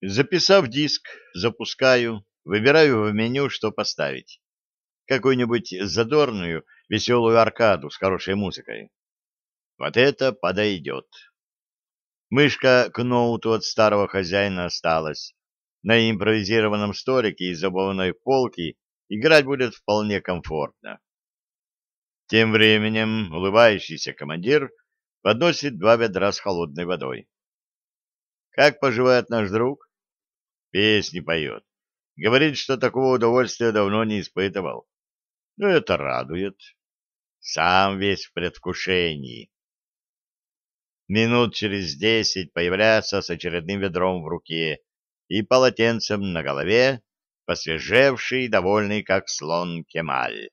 Записав диск, запускаю, выбираю в меню, что поставить. Какую-нибудь задорную, веселую аркаду с хорошей музыкой. Вот это подойдет. Мышка к ноуту от старого хозяина осталась. На импровизированном столике из забавной полки играть будет вполне комфортно. Тем временем улыбающийся командир подносит два ведра с холодной водой. Как поживает наш друг? Песни поет. Говорит, что такого удовольствия давно не испытывал. Ну, это радует. Сам весь в предвкушении. Минут через десять появляется с очередным ведром в руке и полотенцем на голове, посвежевший и довольный, как слон Кемаль.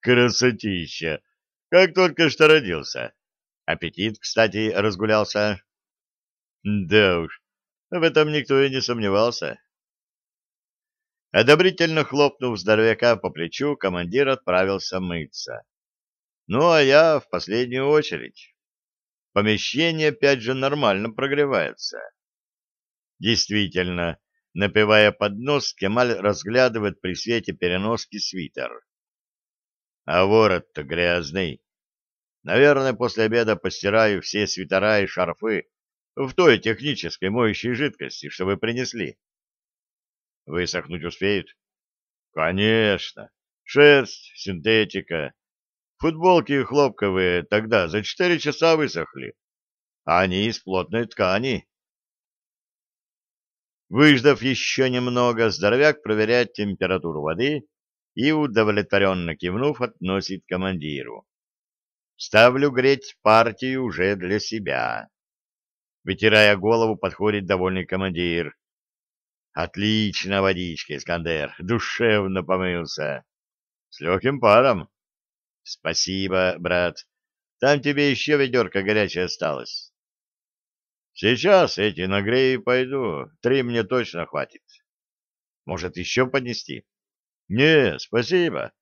Красотища! Как только что родился. Аппетит, кстати, разгулялся. Да уж, в этом никто и не сомневался. Одобрительно хлопнув здоровяка по плечу, командир отправился мыться. Ну, а я в последнюю очередь. Помещение опять же нормально прогревается. Действительно, напивая под нос, Кемаль разглядывает при свете переноски свитер. А ворот-то грязный. Наверное, после обеда постираю все свитера и шарфы в той технической моющей жидкости, что вы принесли. Высохнуть успеют? Конечно. Шерсть, синтетика. Футболки хлопковые тогда за четыре часа высохли. А они из плотной ткани. Выждав еще немного, здоровяк проверяет температуру воды и, удовлетворенно кивнув, относит командиру. Ставлю греть партию уже для себя. Вытирая голову, подходит довольный командир. Отлично водичка, Искандер, душевно помылся. С легким паром. Спасибо, брат. Там тебе еще ведерко горячее осталось. Сейчас эти нагрею и пойду. Три мне точно хватит. Может, еще поднести? Не, спасибо.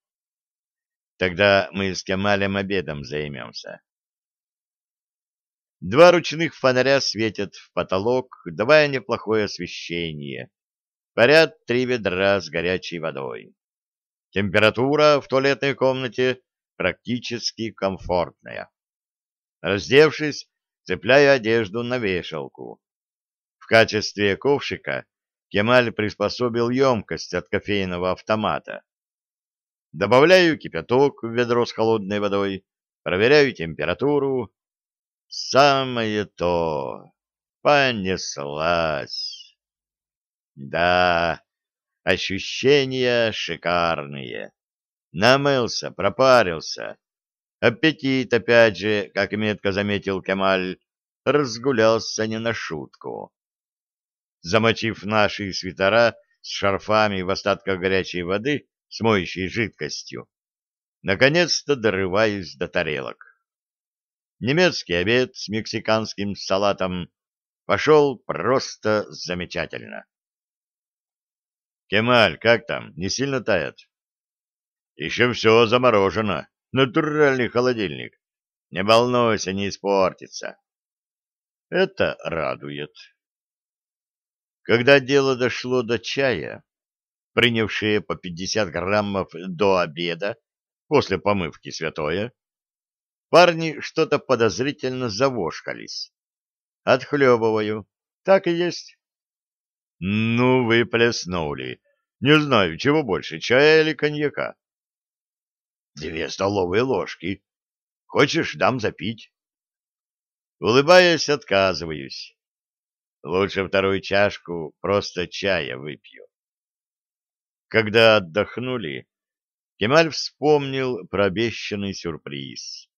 Тогда мы с Кемалем обедом займемся. Два ручных фонаря светят в потолок, давая неплохое освещение. Парят три ведра с горячей водой. Температура в туалетной комнате практически комфортная. Раздевшись, цепляю одежду на вешалку. В качестве ковшика Кемаль приспособил емкость от кофейного автомата. Добавляю кипяток в ведро с холодной водой, проверяю температуру. Самое то. Понеслась. Да, ощущения шикарные. Намылся, пропарился. Аппетит, опять же, как метко заметил Кемаль, разгулялся не на шутку. Замочив наши свитера с шарфами в остатках горячей воды с жидкостью, наконец-то дорываюсь до тарелок. Немецкий обед с мексиканским салатом пошел просто замечательно. Кемаль, как там? Не сильно тает? Еще все заморожено. Натуральный холодильник. Не волнуйся, не испортится. Это радует. Когда дело дошло до чая, принявшие по 50 граммов до обеда, после помывки святое, парни что-то подозрительно завошкались. Отхлебываю. Так и есть. Ну, вы плеснули. Не знаю, чего больше, чая или коньяка. Две столовые ложки. Хочешь, дам запить? Улыбаясь, отказываюсь. Лучше вторую чашку просто чая выпью. Когда отдохнули, Кемаль вспомнил про обещанный сюрприз.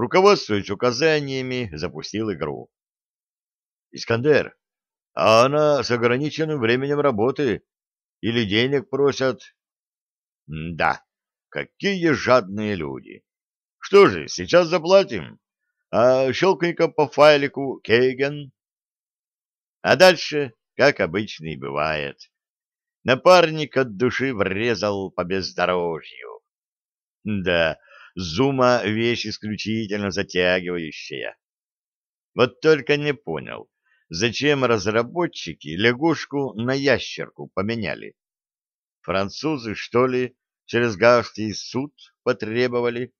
Руководствуясь указаниями, запустил игру. «Искандер, а она с ограниченным временем работы. Или денег просят. Да, какие жадные люди. Что же, сейчас заплатим. А щелкни-ка по файлику Кейген. А дальше, как обычно и бывает, напарник от души врезал по бездорожью. Да, зума — вещь исключительно затягивающая. Вот только не понял, зачем разработчики лягушку на ящерку поменяли. Французы, что ли, через Гаагский суд потребовали?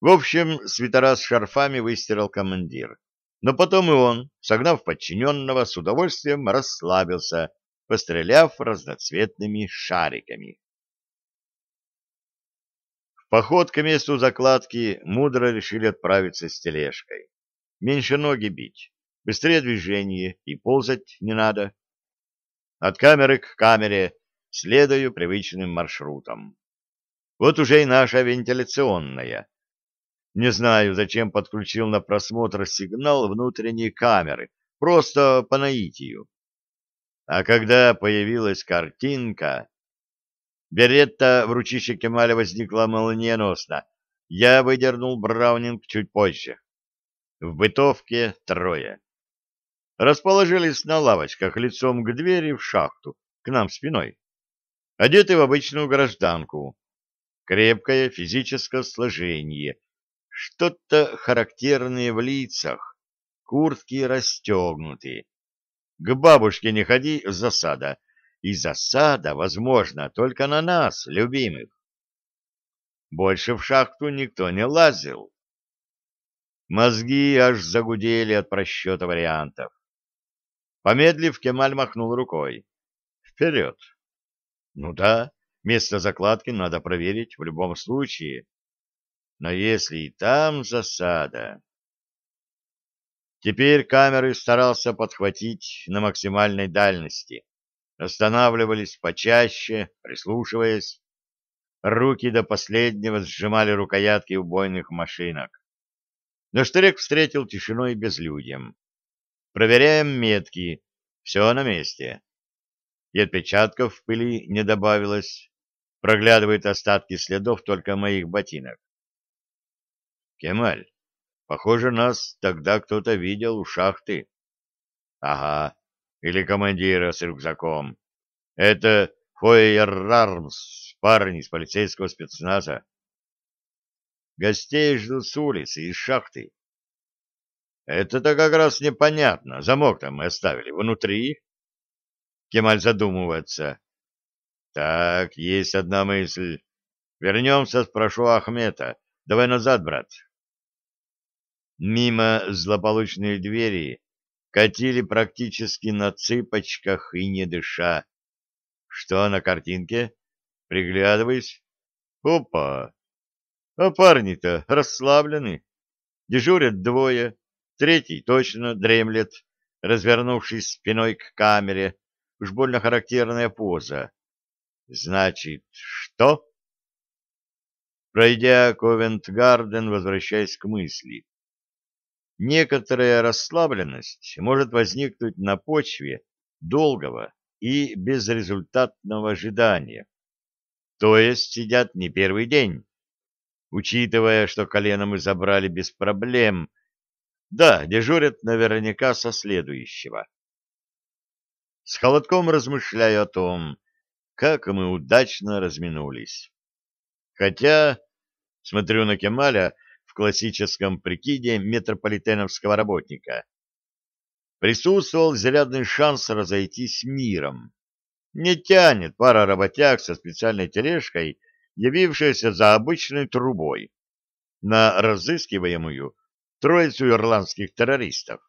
В общем, свитера с шарфами выстирал командир. Но потом и он, согнав подчиненного, с удовольствием расслабился, постреляв разноцветными шариками. Поход к месту закладки мудро решили отправиться с тележкой. Меньше ноги бить, быстрее движение и ползать не надо. От камеры к камере следую привычным маршрутом. Вот уже и наша вентиляционная. Не знаю, зачем подключил на просмотр сигнал внутренней камеры, просто по наитию. А когда появилась картинка, Беретта в ручище Кемаля возникла молниеносно. Я выдернул Браунинг чуть позже. В бытовке трое. Расположились на лавочках лицом к двери в шахту, к нам спиной. Одеты в обычную гражданку. Крепкое физическое сложение. Что-то характерное в лицах. Куртки расстегнутые к бабушке не ходи, засада. И засада, возможно, только на нас, любимых. Больше в шахту никто не лазил. Мозги аж загудели от просчета вариантов. Помедлив, Кемаль махнул рукой. Вперед. Ну да, место закладки надо проверить в любом случае. Но если и там засада... Теперь камеры старался подхватить на максимальной дальности. Останавливались почаще, прислушиваясь. Руки до последнего сжимали рукоятки убойных машинок. Но Штырек встретил тишиной и безлюдьем. Проверяем метки. Все на месте. И отпечатков в пыли не добавилось. Проглядывают остатки следов только моих ботинок. Кемаль, Похоже, нас тогда кто-то видел у шахты. Ага, или командира с рюкзаком. Это Фойерармс, парень из полицейского спецназа. Гостей ждут с улицы, из шахты. Это-то как раз непонятно. Замок там мы оставили. Внутри? Кемаль задумывается. Так, есть одна мысль. Вернемся, спрошу Ахмета. Давай назад, брат. Мимо злополучной двери катили практически на цыпочках и не дыша. Что на картинке? Приглядываясь. Опа! А парни-то расслаблены. Дежурят двое, третий точно дремлет, развернувшись спиной к камере. Уж больно характерная поза. Значит, что? Пройдя Ковент-Гарден, возвращаясь к мысли. Некоторая расслабленность может возникнуть на почве долгого и безрезультатного ожидания. То есть сидят не первый день, учитывая, что колено мы забрали без проблем. Да, дежурят наверняка со следующего. С холодком размышляю о том, как мы удачно разминулись. Хотя, смотрю на Кемаля, в классическом прикиде метрополитеновского работника. Присутствовал зарядный шанс разойтись миром. Не тянет пара работяг со специальной тележкой, явившаяся за обычной трубой, на разыскиваемую троицу ирландских террористов.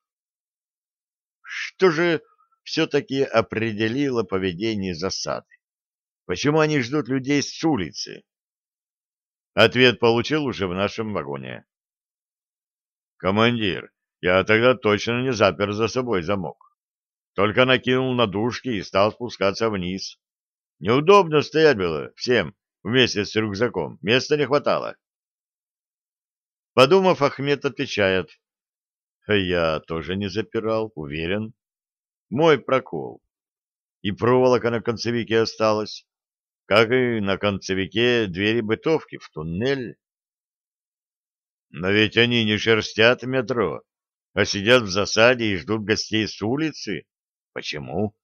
Что же все-таки определило поведение засады? Почему они ждут людей с улицы? Ответ получил уже в нашем вагоне. «Командир, я тогда точно не запер за собой замок. Только накинул на дужки и стал спускаться вниз. Неудобно стоять было всем вместе с рюкзаком, места не хватало». Подумав, Ахмед отвечает. «Я тоже не запирал, уверен. Мой прокол. И проволока на концевике осталась как и на концевике двери бытовки в туннель. Но ведь они не шерстят метро, а сидят в засаде и ждут гостей с улицы. Почему?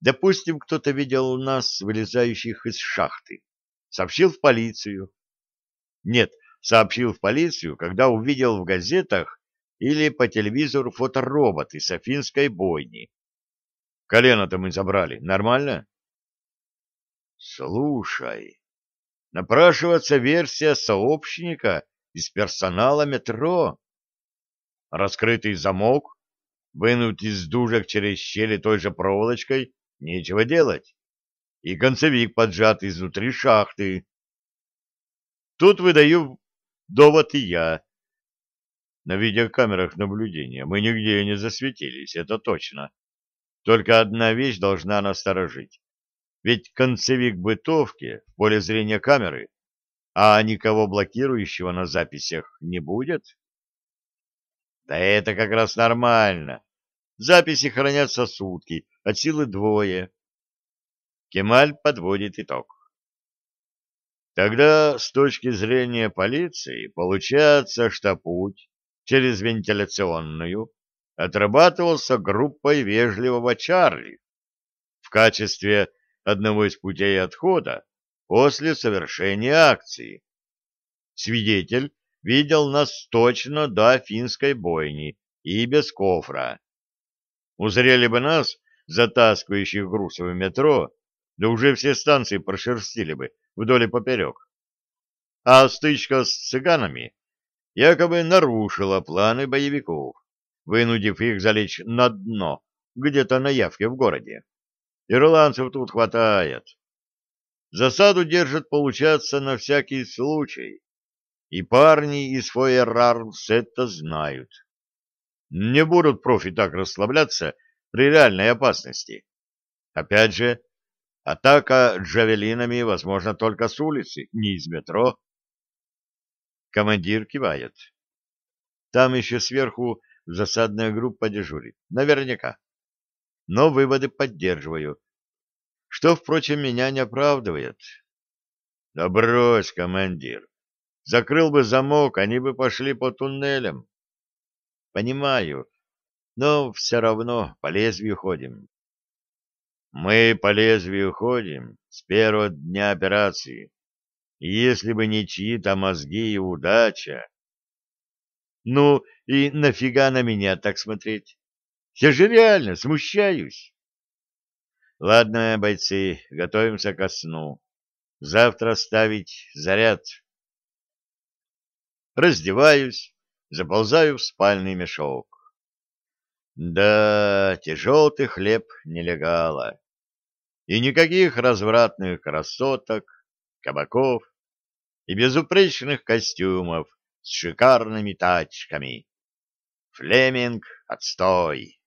Допустим, кто-то видел нас, вылезающих из шахты. Сообщил в полицию. Нет, сообщил в полицию, когда увидел в газетах или по телевизору фотороботы с афинской бойни. Колено-то мы забрали. Нормально? Слушай, напрашивается версия сообщника из персонала метро. Раскрытый замок, вынуть из дужек через щели той же проволочкой, нечего делать. И концевик поджат изнутри шахты. Тут выдаю довод и я. На видеокамерах наблюдения мы нигде не засветились, это точно. Только одна вещь должна насторожить. Ведь концевик бытовки в поле зрения камеры, а никого блокирующего на записях не будет. Да это как раз нормально. Записи хранятся сутки, от силы двое. Кемаль подводит итог. Тогда с точки зрения полиции получается, что путь через вентиляционную отрабатывался группой вежливого Чарли в качестве одного из путей отхода после совершения акции. Свидетель видел нас точно до финской бойни и без кофра. Узрели бы нас, затаскивающих грузы в метро, да уже все станции прошерстили бы вдоль и поперек. А стычка с цыганами якобы нарушила планы боевиков вынудив их залечь на дно, где-то на явке в городе. Ирландцев тут хватает. Засаду держат, получаться, на всякий случай. И парни из Фойерармс это знают. Не будут профи так расслабляться при реальной опасности. Опять же, атака джавелинами возможно только с улицы, не из метро. Командир кивает. Там еще сверху засадная группа дежурит. Наверняка. Но выводы поддерживаю. Что, впрочем, меня не оправдывает. Да брось, командир. Закрыл бы замок, они бы пошли по туннелям. Понимаю, но все равно по лезвию ходим. Мы по лезвию ходим с первого дня операции. Если бы не чьи-то мозги и удача... Ну, и нафига на меня так смотреть? Я же реально смущаюсь. Ладно, бойцы, готовимся ко сну. Завтра ставить заряд. Раздеваюсь, заползаю в спальный мешок. Да, тяжел ты хлеб нелегала. И никаких развратных красоток, кабаков и безупречных костюмов с шикарными тачками. Флеминг, отстой!